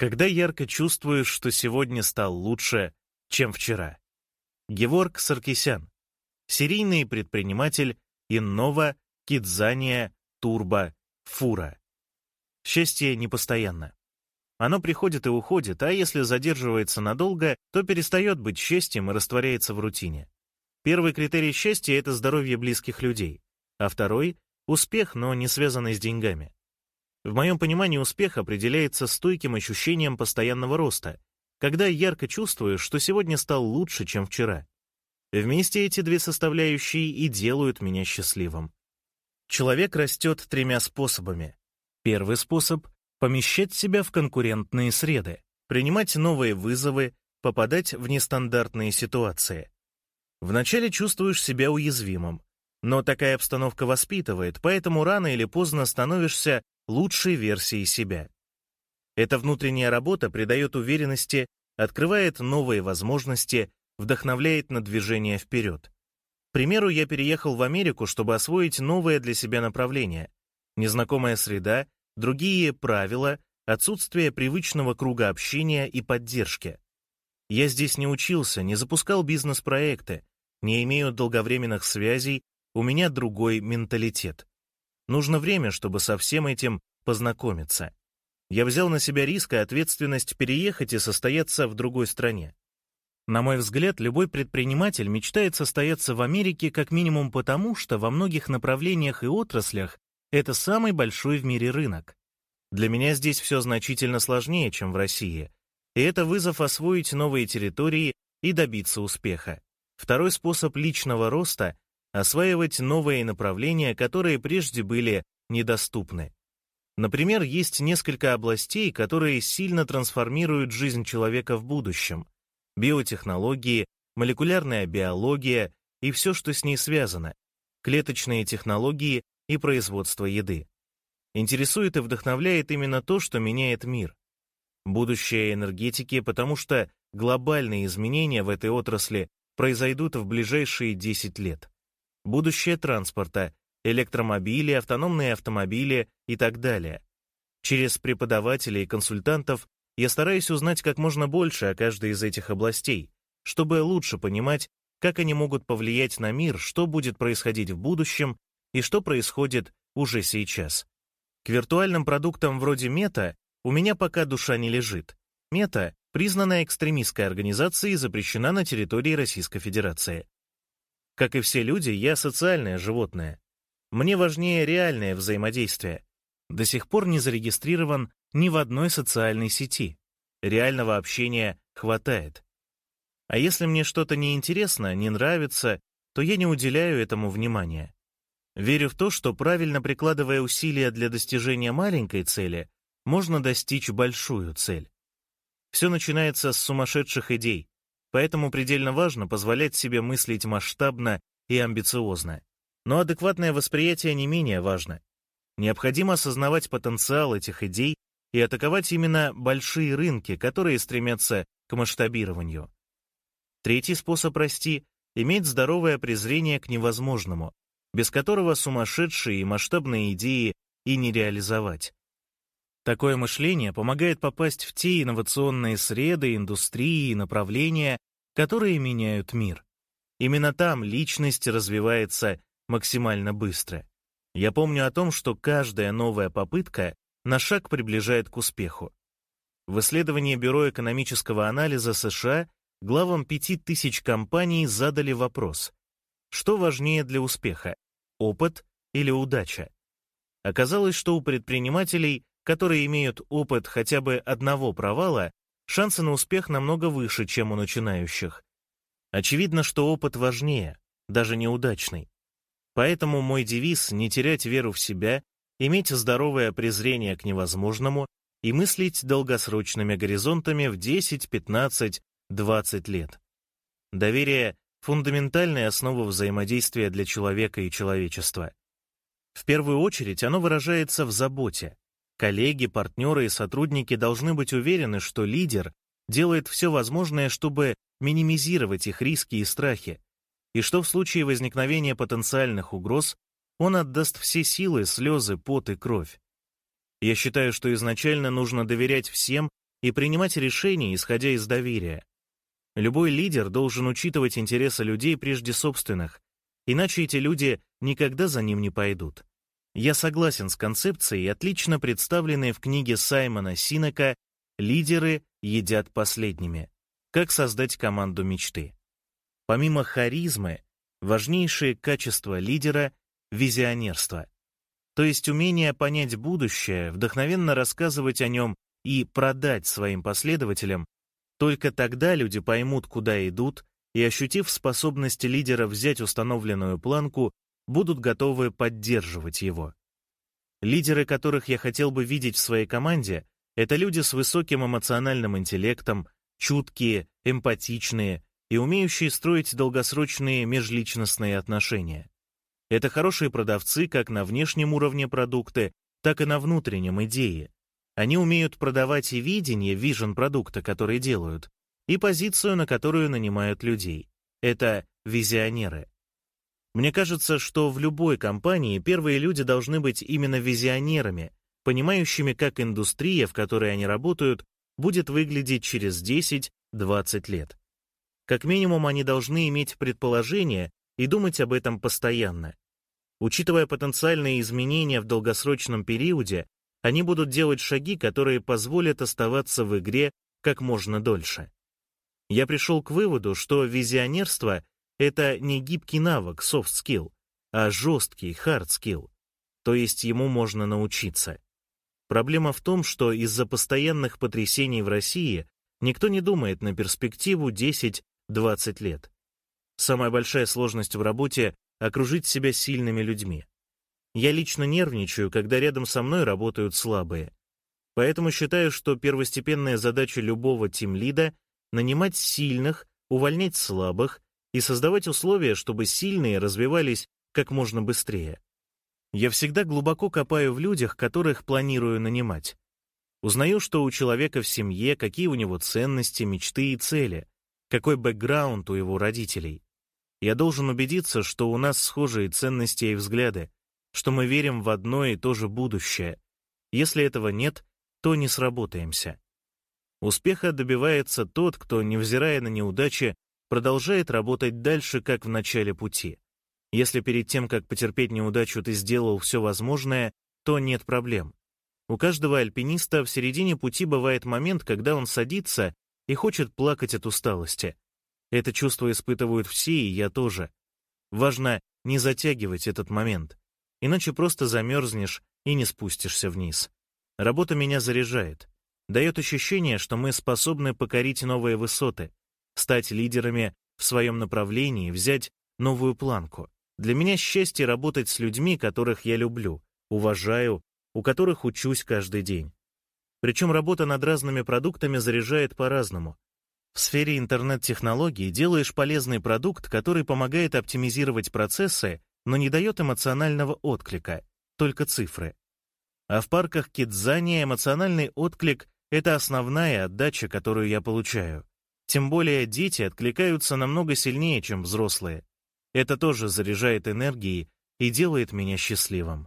Когда ярко чувствуешь, что сегодня стал лучше, чем вчера. Геворг Саркисян, серийный предприниматель Иннова, Кидзания, Турбо, Фура. Счастье непостоянно. Оно приходит и уходит, а если задерживается надолго, то перестает быть счастьем и растворяется в рутине. Первый критерий счастья — это здоровье близких людей, а второй — успех, но не связанный с деньгами. В моем понимании успех определяется стойким ощущением постоянного роста, когда ярко чувствуешь, что сегодня стал лучше, чем вчера. Вместе эти две составляющие и делают меня счастливым. Человек растет тремя способами. Первый способ — помещать себя в конкурентные среды, принимать новые вызовы, попадать в нестандартные ситуации. Вначале чувствуешь себя уязвимым, но такая обстановка воспитывает, поэтому рано или поздно становишься лучшей версией себя. Эта внутренняя работа придает уверенности, открывает новые возможности, вдохновляет на движение вперед. К примеру, я переехал в Америку, чтобы освоить новое для себя направление. Незнакомая среда, другие правила, отсутствие привычного круга общения и поддержки. Я здесь не учился, не запускал бизнес-проекты, не имею долговременных связей, у меня другой менталитет. Нужно время, чтобы со всем этим познакомиться. Я взял на себя риск и ответственность переехать и состояться в другой стране. На мой взгляд, любой предприниматель мечтает состояться в Америке как минимум потому, что во многих направлениях и отраслях это самый большой в мире рынок. Для меня здесь все значительно сложнее, чем в России, и это вызов освоить новые территории и добиться успеха. Второй способ личного роста осваивать новые направления, которые прежде были недоступны. Например, есть несколько областей, которые сильно трансформируют жизнь человека в будущем. Биотехнологии, молекулярная биология и все, что с ней связано, клеточные технологии и производство еды. Интересует и вдохновляет именно то, что меняет мир. Будущее энергетики, потому что глобальные изменения в этой отрасли произойдут в ближайшие 10 лет будущее транспорта, электромобили, автономные автомобили и так далее. Через преподавателей и консультантов я стараюсь узнать как можно больше о каждой из этих областей, чтобы лучше понимать, как они могут повлиять на мир, что будет происходить в будущем и что происходит уже сейчас. К виртуальным продуктам вроде Мета у меня пока душа не лежит. Мета признана экстремистской организацией запрещена на территории Российской Федерации. Как и все люди, я социальное животное. Мне важнее реальное взаимодействие. До сих пор не зарегистрирован ни в одной социальной сети. Реального общения хватает. А если мне что-то неинтересно, не нравится, то я не уделяю этому внимания. Верю в то, что правильно прикладывая усилия для достижения маленькой цели, можно достичь большую цель. Все начинается с сумасшедших идей, Поэтому предельно важно позволять себе мыслить масштабно и амбициозно. Но адекватное восприятие не менее важно. Необходимо осознавать потенциал этих идей и атаковать именно большие рынки, которые стремятся к масштабированию. Третий способ расти — иметь здоровое презрение к невозможному, без которого сумасшедшие и масштабные идеи и не реализовать. Такое мышление помогает попасть в те инновационные среды, индустрии и направления, которые меняют мир. Именно там личность развивается максимально быстро. Я помню о том, что каждая новая попытка на шаг приближает к успеху. В исследовании Бюро экономического анализа США главам 5000 компаний задали вопрос, что важнее для успеха, опыт или удача? Оказалось, что у предпринимателей которые имеют опыт хотя бы одного провала, шансы на успех намного выше, чем у начинающих. Очевидно, что опыт важнее, даже неудачный. Поэтому мой девиз — не терять веру в себя, иметь здоровое презрение к невозможному и мыслить долгосрочными горизонтами в 10, 15, 20 лет. Доверие — фундаментальная основа взаимодействия для человека и человечества. В первую очередь оно выражается в заботе, Коллеги, партнеры и сотрудники должны быть уверены, что лидер делает все возможное, чтобы минимизировать их риски и страхи, и что в случае возникновения потенциальных угроз он отдаст все силы, слезы, пот и кровь. Я считаю, что изначально нужно доверять всем, и принимать решения, исходя из доверия. Любой лидер должен учитывать интересы людей прежде собственных, иначе эти люди никогда за ним не пойдут. Я согласен с концепцией, отлично представленной в книге Саймона Синека «Лидеры едят последними. Как создать команду мечты». Помимо харизмы, важнейшее качество лидера — визионерство. То есть умение понять будущее, вдохновенно рассказывать о нем и продать своим последователям, только тогда люди поймут, куда идут, и, ощутив способность лидера взять установленную планку, будут готовы поддерживать его. Лидеры, которых я хотел бы видеть в своей команде, это люди с высоким эмоциональным интеллектом, чуткие, эмпатичные и умеющие строить долгосрочные межличностные отношения. Это хорошие продавцы как на внешнем уровне продукты, так и на внутреннем идее. Они умеют продавать и видение, вижен продукта, который делают, и позицию, на которую нанимают людей. Это визионеры. Мне кажется, что в любой компании первые люди должны быть именно визионерами, понимающими, как индустрия, в которой они работают, будет выглядеть через 10-20 лет. Как минимум, они должны иметь предположение и думать об этом постоянно. Учитывая потенциальные изменения в долгосрочном периоде, они будут делать шаги, которые позволят оставаться в игре как можно дольше. Я пришел к выводу, что визионерство это не гибкий навык, soft skill, а жесткий, hard skill, то есть ему можно научиться. Проблема в том, что из-за постоянных потрясений в России никто не думает на перспективу 10-20 лет. Самая большая сложность в работе — окружить себя сильными людьми. Я лично нервничаю, когда рядом со мной работают слабые. Поэтому считаю, что первостепенная задача любого тимлида — нанимать сильных, увольнять слабых и создавать условия, чтобы сильные развивались как можно быстрее. Я всегда глубоко копаю в людях, которых планирую нанимать. Узнаю, что у человека в семье, какие у него ценности, мечты и цели, какой бэкграунд у его родителей. Я должен убедиться, что у нас схожие ценности и взгляды, что мы верим в одно и то же будущее. Если этого нет, то не сработаемся. Успеха добивается тот, кто, невзирая на неудачи, продолжает работать дальше, как в начале пути. Если перед тем, как потерпеть неудачу, ты сделал все возможное, то нет проблем. У каждого альпиниста в середине пути бывает момент, когда он садится и хочет плакать от усталости. Это чувство испытывают все, и я тоже. Важно не затягивать этот момент, иначе просто замерзнешь и не спустишься вниз. Работа меня заряжает, дает ощущение, что мы способны покорить новые высоты, стать лидерами в своем направлении, взять новую планку. Для меня счастье работать с людьми, которых я люблю, уважаю, у которых учусь каждый день. Причем работа над разными продуктами заряжает по-разному. В сфере интернет-технологий делаешь полезный продукт, который помогает оптимизировать процессы, но не дает эмоционального отклика, только цифры. А в парках Кидзания эмоциональный отклик — это основная отдача, которую я получаю. Тем более дети откликаются намного сильнее, чем взрослые. Это тоже заряжает энергией и делает меня счастливым.